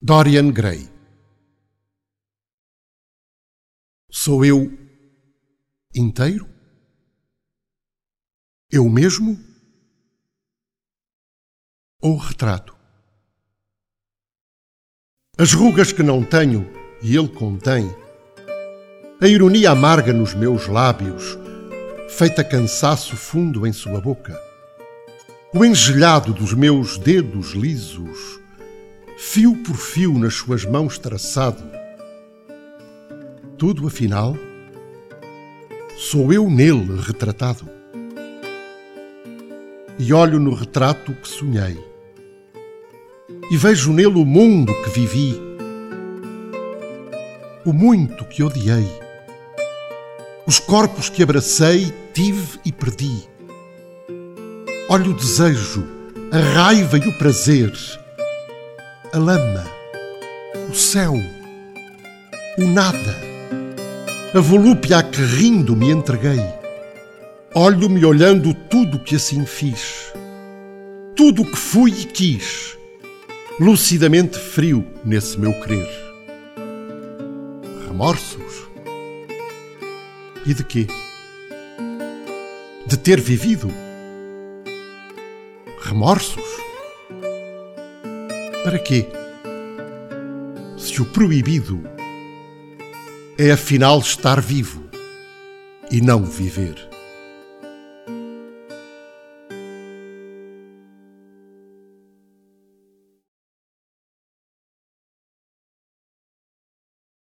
Dorian Gray Sou eu inteiro? Eu mesmo? Ou retrato? As rugas que não tenho e ele contém, a ironia amarga nos meus lábios, feita cansaço fundo em sua boca, o engelhado dos meus dedos lisos, fio por fio nas suas mãos traçado. Tudo, afinal, sou eu nele retratado. E olho no retrato que sonhei, e vejo nele o mundo que vivi, o muito que odiei, os corpos que abracei, tive e perdi. Olho o desejo, a raiva e o prazer a lama, o céu, o nada, a volúpia a que rindo me entreguei. Olho-me olhando tudo que assim fiz, tudo que fui e quis, lucidamente frio nesse meu querer. Remorsos? E de quê? De ter vivido? Remorsos? Para quê? Se o proibido é afinal estar vivo e não viver.